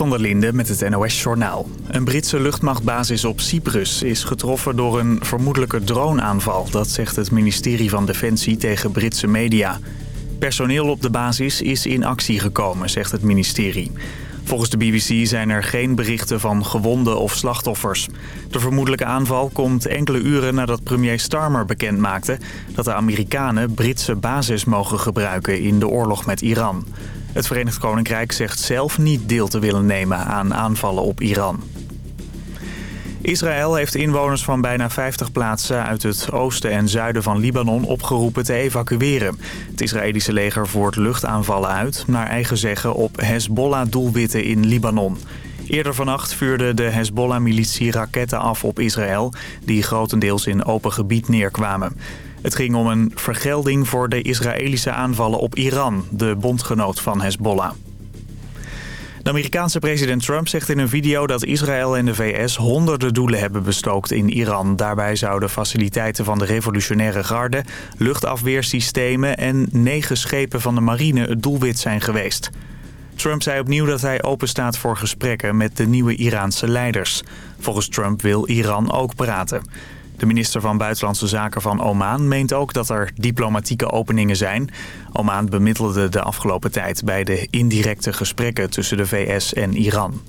Van der Linde met het NOS-journaal. Een Britse luchtmachtbasis op Cyprus is getroffen door een vermoedelijke droneaanval. Dat zegt het ministerie van Defensie tegen Britse media. Personeel op de basis is in actie gekomen, zegt het ministerie. Volgens de BBC zijn er geen berichten van gewonden of slachtoffers. De vermoedelijke aanval komt enkele uren nadat premier Starmer bekendmaakte... dat de Amerikanen Britse basis mogen gebruiken in de oorlog met Iran. Het Verenigd Koninkrijk zegt zelf niet deel te willen nemen aan aanvallen op Iran. Israël heeft inwoners van bijna 50 plaatsen uit het oosten en zuiden van Libanon opgeroepen te evacueren. Het Israëlische leger voert luchtaanvallen uit, naar eigen zeggen op Hezbollah-doelwitten in Libanon. Eerder vannacht vuurde de Hezbollah-militie raketten af op Israël, die grotendeels in open gebied neerkwamen. Het ging om een vergelding voor de Israëlische aanvallen op Iran, de bondgenoot van Hezbollah. De Amerikaanse president Trump zegt in een video dat Israël en de VS honderden doelen hebben bestookt in Iran. Daarbij zouden faciliteiten van de revolutionaire garde, luchtafweersystemen en negen schepen van de marine het doelwit zijn geweest. Trump zei opnieuw dat hij openstaat voor gesprekken met de nieuwe Iraanse leiders. Volgens Trump wil Iran ook praten. De minister van Buitenlandse Zaken van Oman meent ook dat er diplomatieke openingen zijn. Oman bemiddelde de afgelopen tijd bij de indirecte gesprekken tussen de VS en Iran.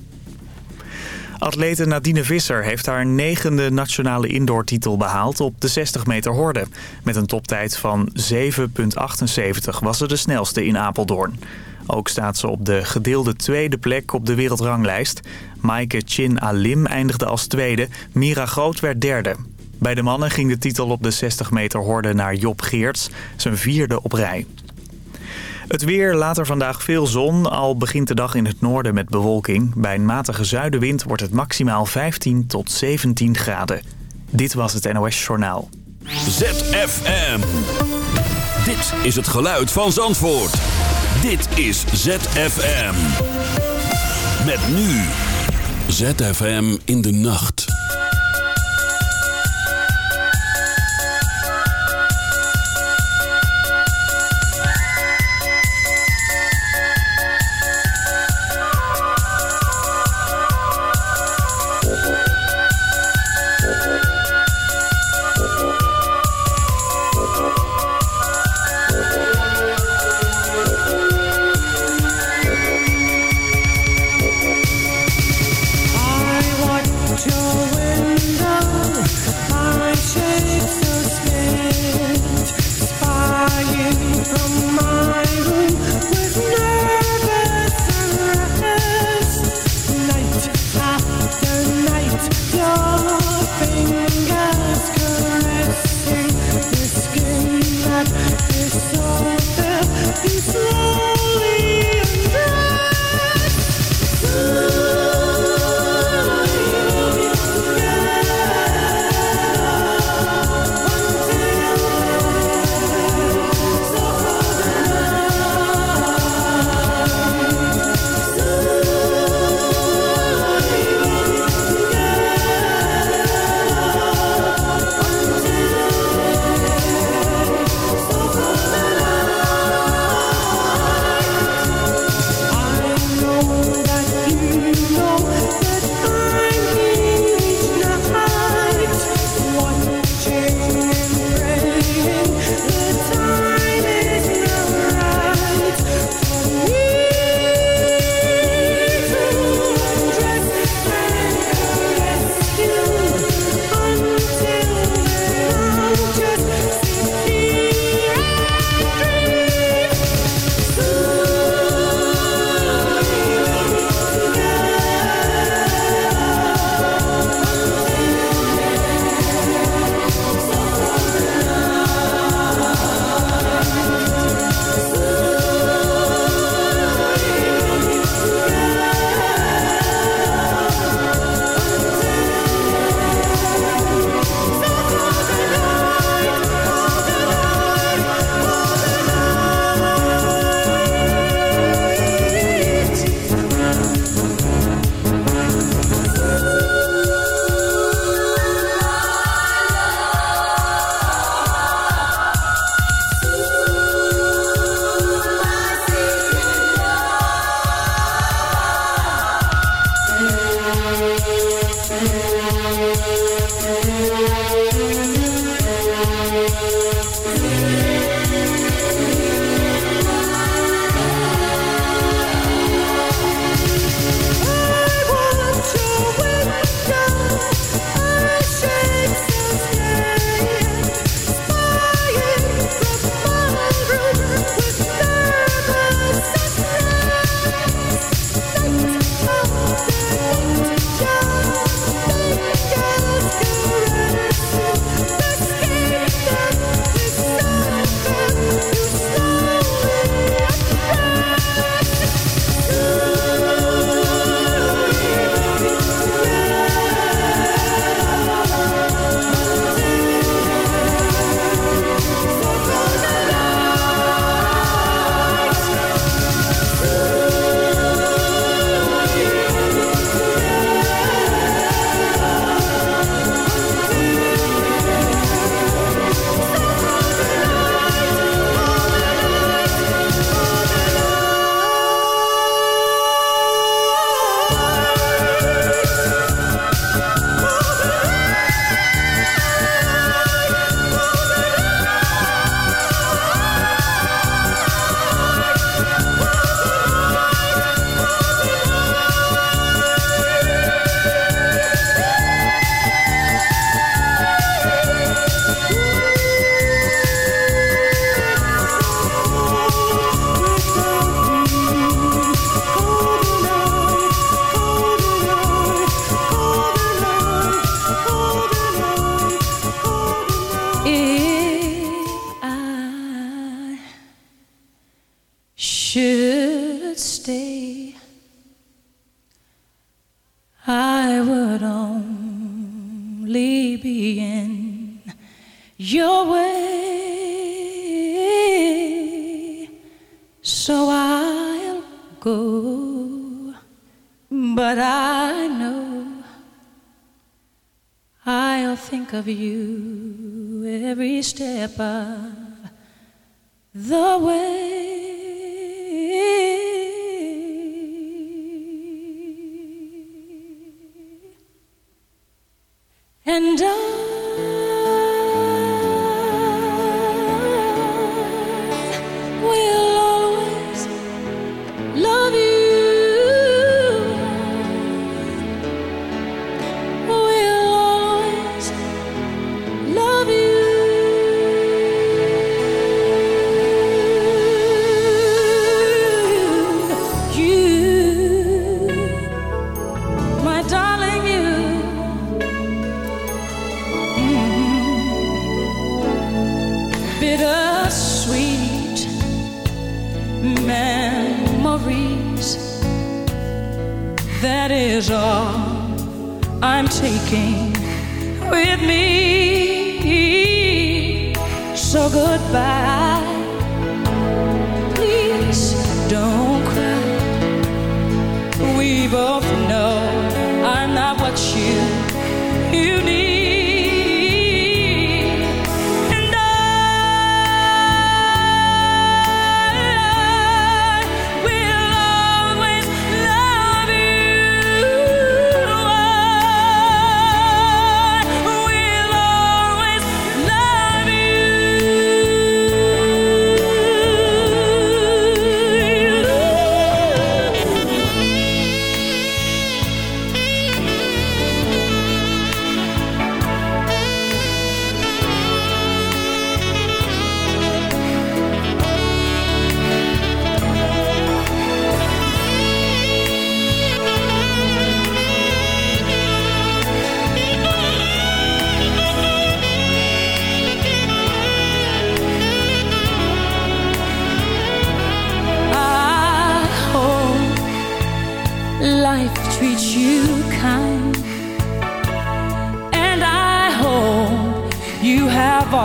Atlete Nadine Visser heeft haar negende nationale indoortitel behaald op de 60 meter horde. Met een toptijd van 7,78 was ze de snelste in Apeldoorn. Ook staat ze op de gedeelde tweede plek op de wereldranglijst. Maaike Chin Alim eindigde als tweede, Mira Groot werd derde. Bij de mannen ging de titel op de 60 meter horde naar Job Geerts, zijn vierde op rij. Het weer, later vandaag veel zon, al begint de dag in het noorden met bewolking. Bij een matige zuidenwind wordt het maximaal 15 tot 17 graden. Dit was het NOS Journaal. ZFM. Dit is het geluid van Zandvoort. Dit is ZFM. Met nu. ZFM in de nacht. above the way. And I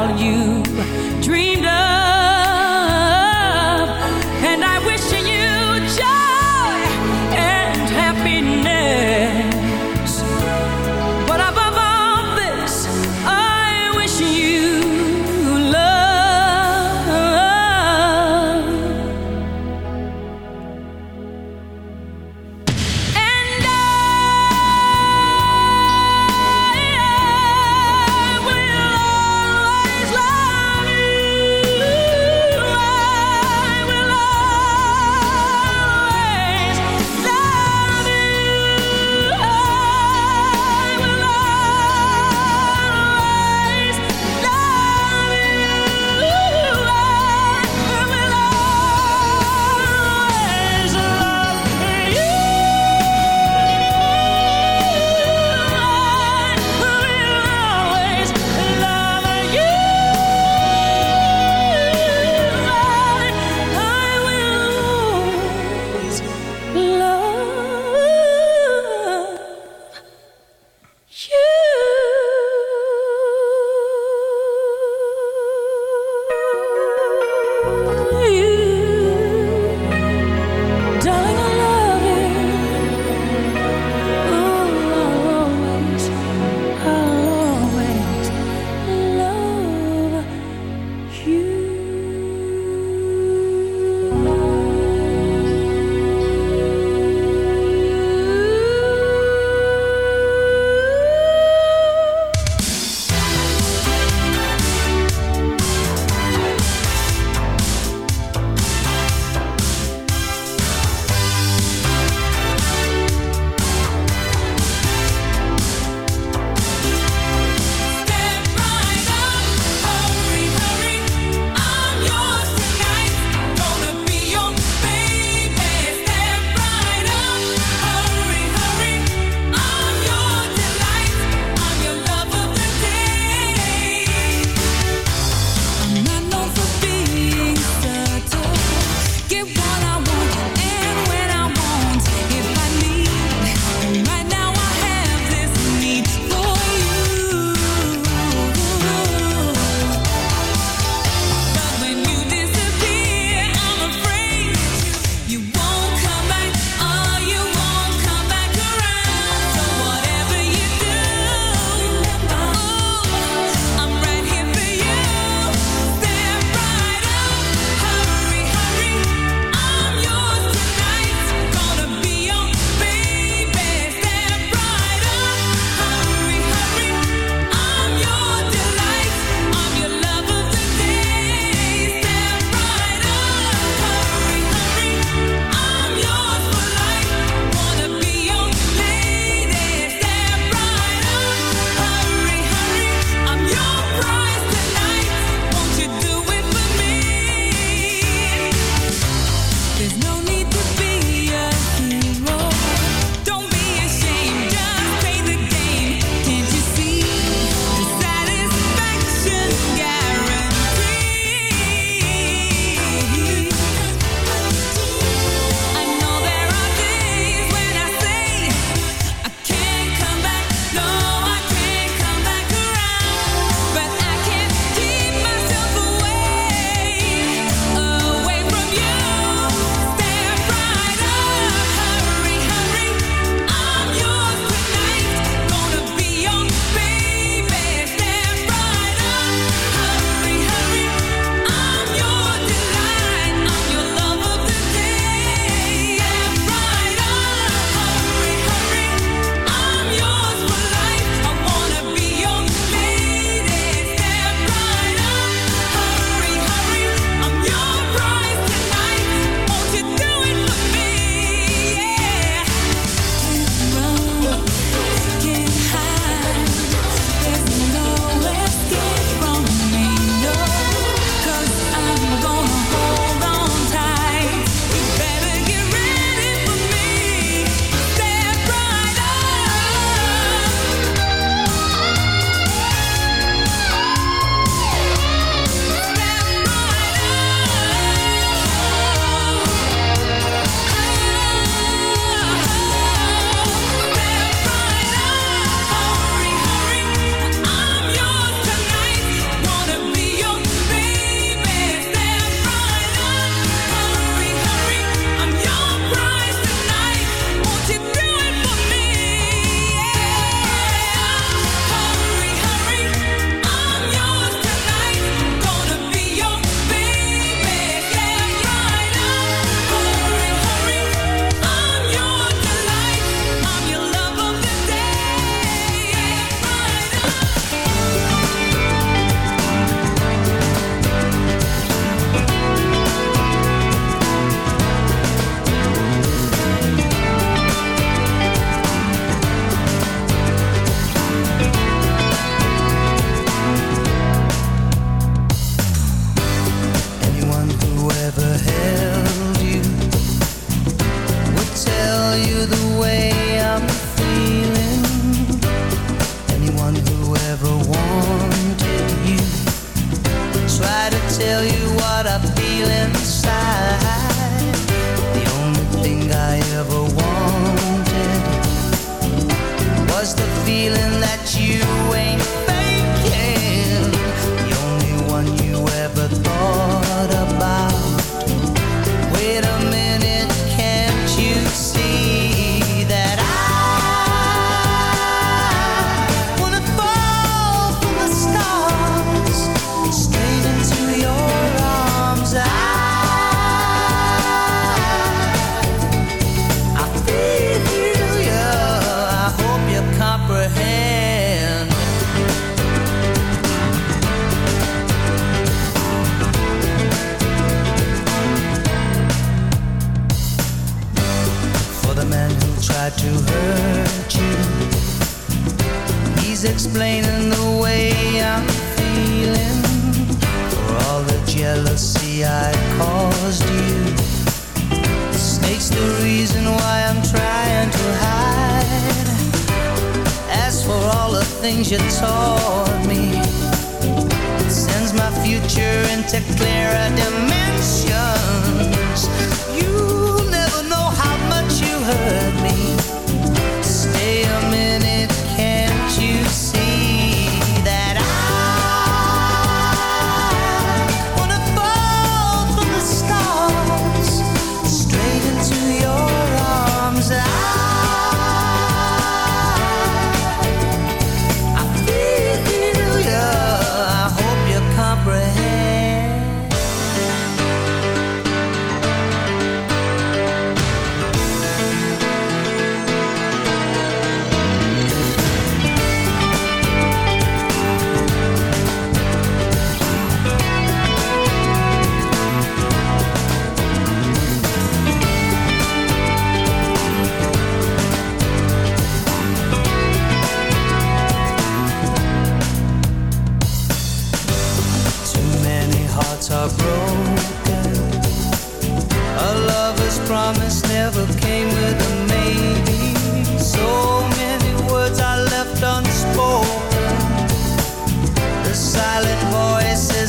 you. Dream clearer dimensions. You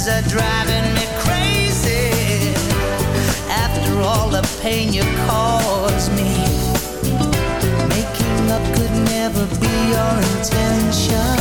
tears are driving me crazy. After all the pain you caused me. Making up could never be your intention.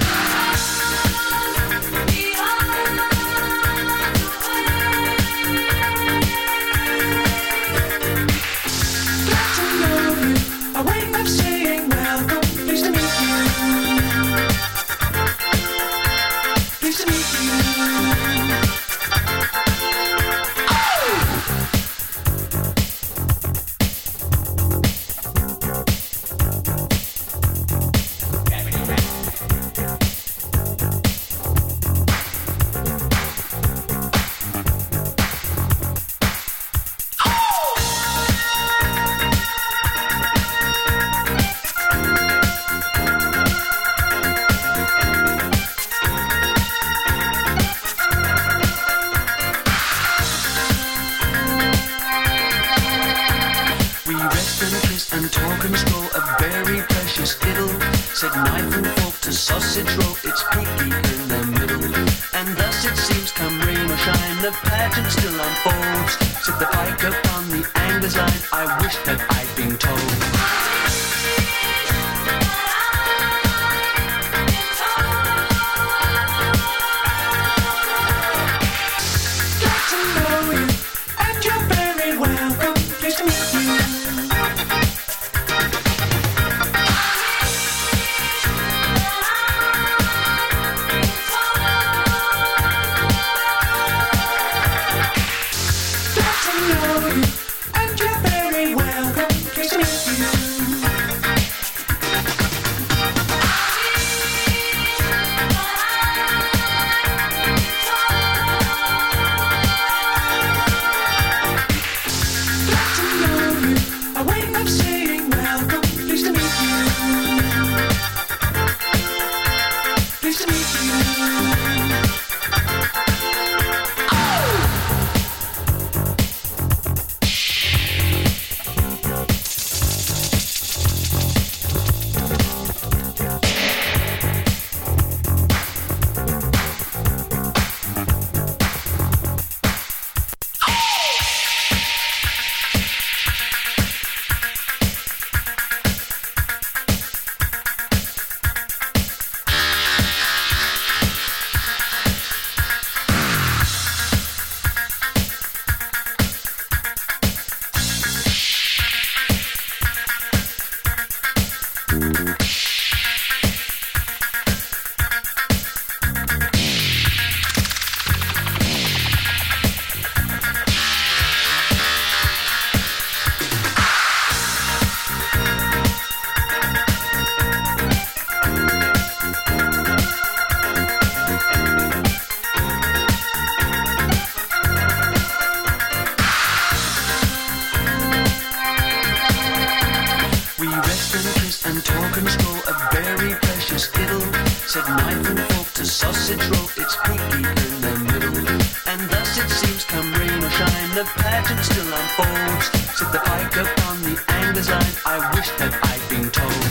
that I've been told.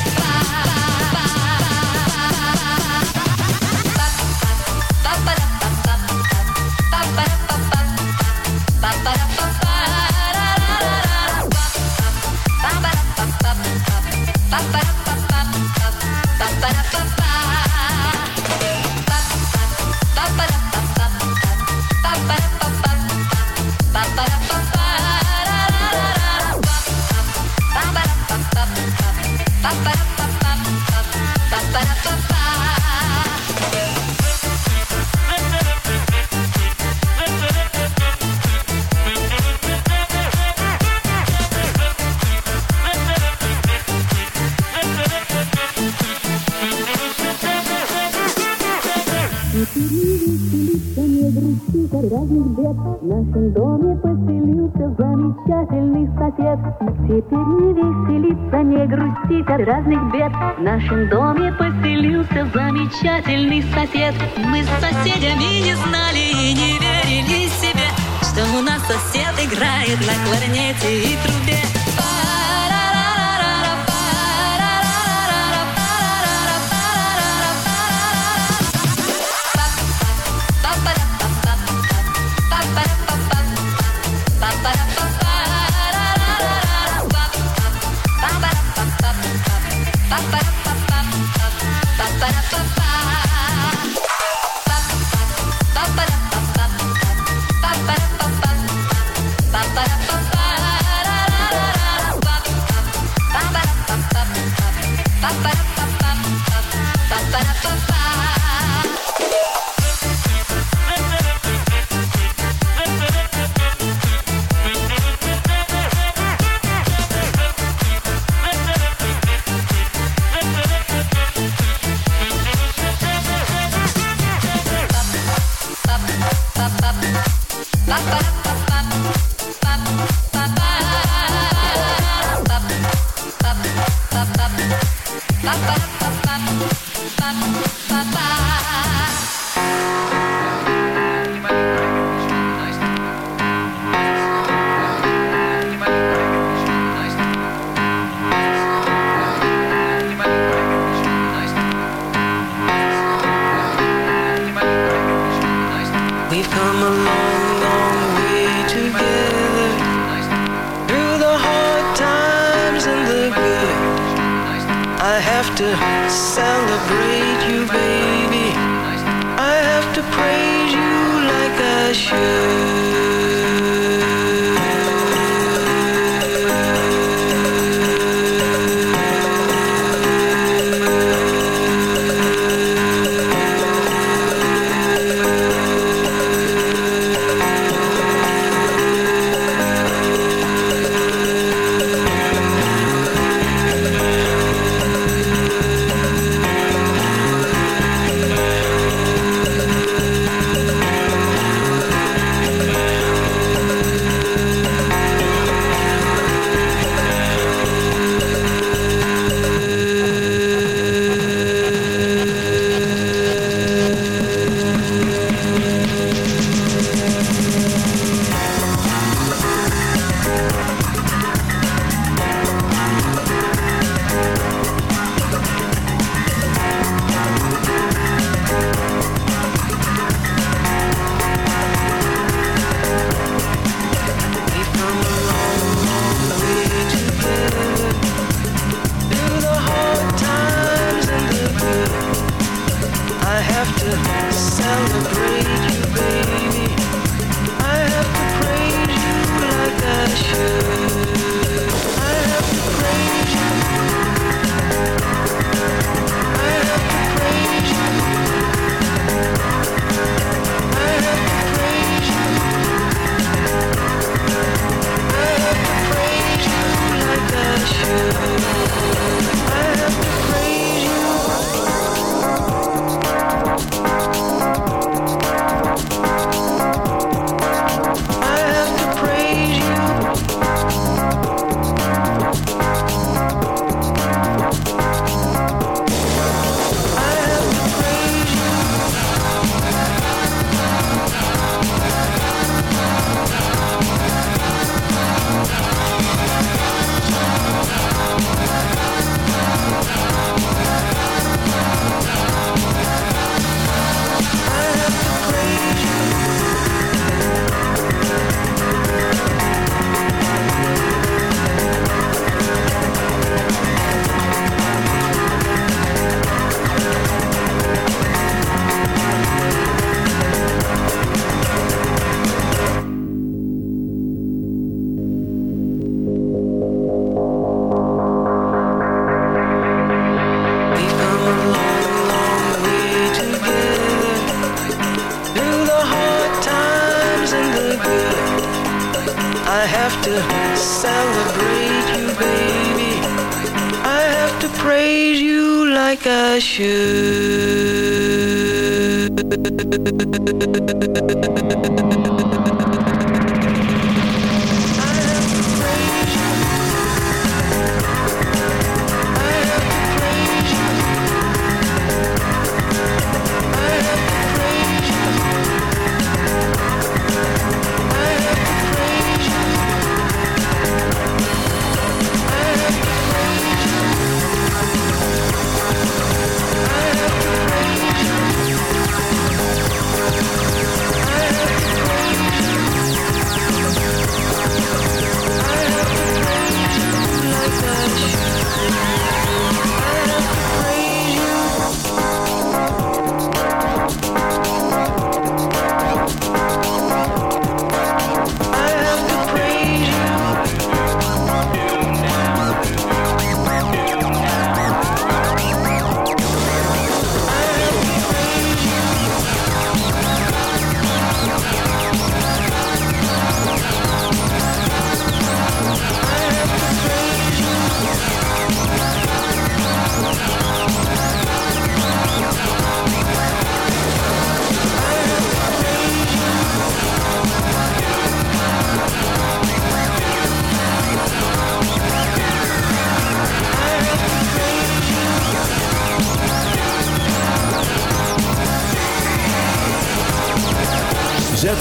замечательный сосед. Мы с соседями praise you like I should.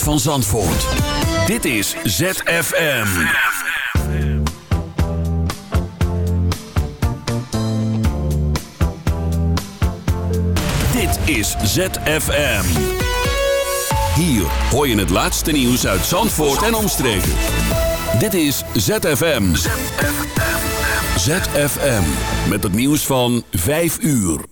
Van Zandvoort. Dit is ZFM. Dit is ZFM. Hier hoor je het laatste nieuws uit Zandvoort en omstreken. Dit is. ZFM. ZFM. Met het nieuws van 5 uur.